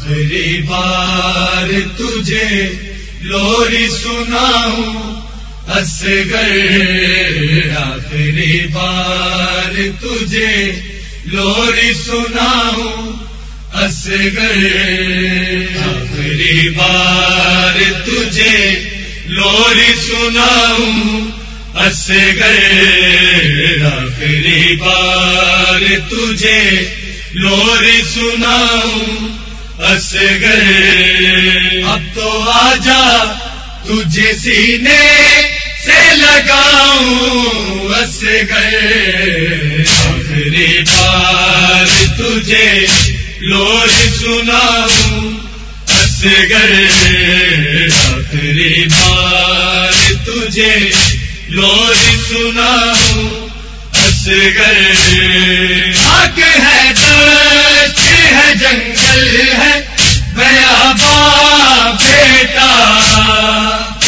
آخری بار تجھے لوری سناؤں ہس آخری بار تجھے لوری سناؤں ہس آخری بار تجھے لوری سناؤں ہس آخری بار تجھے لوری سناؤں ہس گئے۔ اب تو آ جا تجھے سینے سے لگاؤں۔ بس گئے۔ آخری بار تجھے لوری سناؤں۔ ہس گئے۔ آخری بار تجھے لوری سناؤں۔ ہس گئے۔ بیٹا،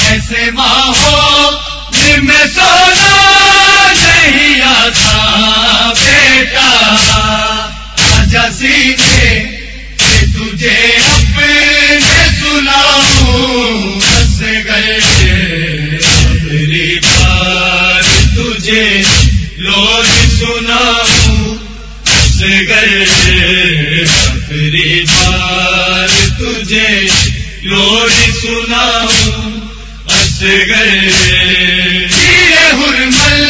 ایسے ماحول میں سونا نہیں آتا۔ بیٹا آجا سیکھے کہ تجھے اپنے سناؤں۔ بس گئے میری بار تجھے لوگ سناؤں۔ بس گئے آخری گئے ہرمل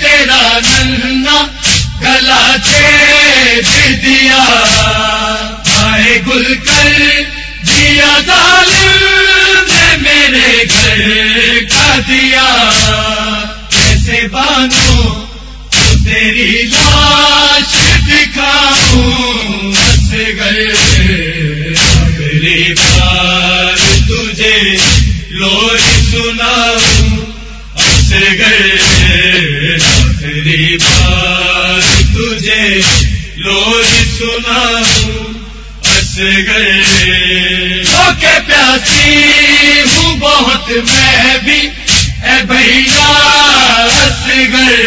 تیرا ننا گلا چھ دیا آئے گل کر دیا ظالم نے میرے گھر کا دیا کیسے باندھو تو تیری لاش سناؤں بس گئے۔ کے پیاسی، ہوں بہت میں بھی۔ اے بھیا بس گئے۔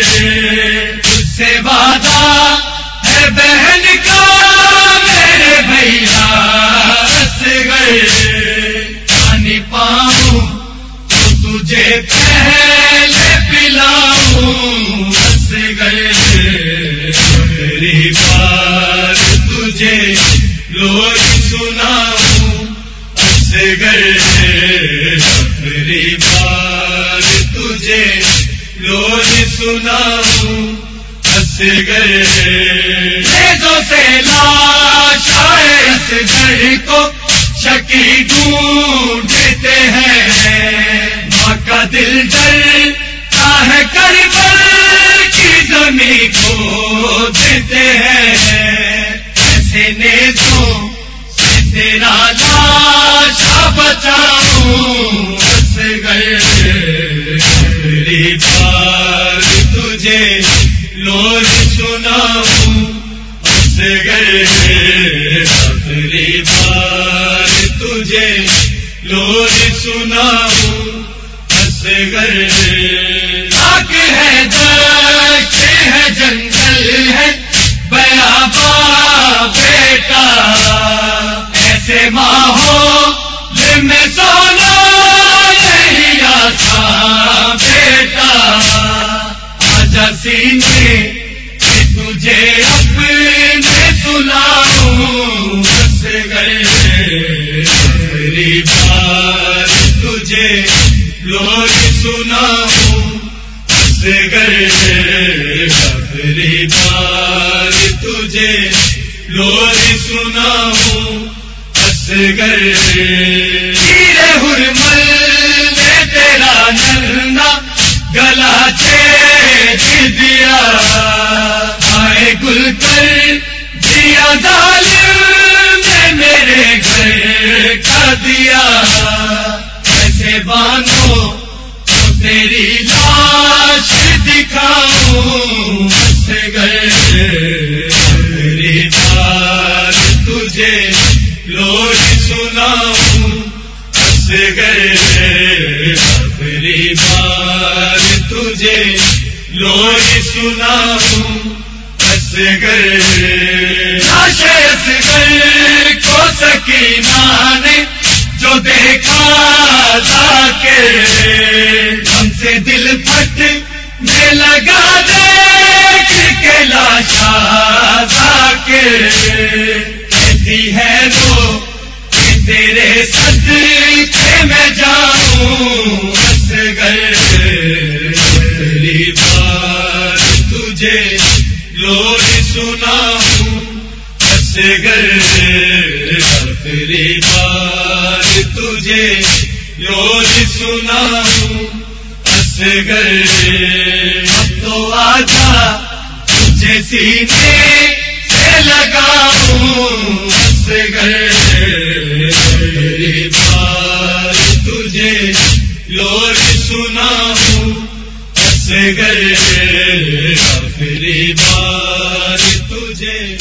اس سے وعدہ ہے بہن کا، میرے بھیا بس گئے۔ پانی پاؤں تو تجھے پہلے پلاؤں۔ بس گئے بار تجھے لوگ سناؤں بس گئے ریزوں سے لاش آئے اس گھر کو شکی ڈھونڈتے ہیں ماں کا دل ڈر ہے کر کی زمین کو دیتے ہیں لاش بچاؤں بس گئے میری بار تجھے لوگ سناؤں بس گئے آخری بار تجھے لوگ سناؤں بس گئے آگ ہے دشت ہے جنگل ہے، بیا با بیٹا میں سونا نہیں بیٹا۔ سینے تجھے اپنے سناؤں بس گئے میری بار تجھے لوگ سناؤں۔ بس گئے آخری بار تجھے لوگ سناؤں۔ بس گئے گلا دیا آئے گل کر دیا، ظالم نے میرے گھر کا دیا۔ ایسے باندھو تو تیری لاش دکھاؤں، بس گئے تجھے لوگ سناؤں بس گئے۔ لاش گئے کو سک سکینہ نے جو دیکھا تھا کہ ہم سے دل پھٹ میں لگا دیکھ کے لاشا تھا کہ کہتی ہے وہ کہ تیرے صدقے میں جاؤں۔ بس گئے بار تجھے لوگ سنا ہوں بس گئے آخری بار تجھے لوگ سنا ہوں بس گئے اب تو آجا تجھے سینے سے لگاؤں بس گئے آخری بار تجھے لوگ سنا ہوں سے گئے آخری بار تجھے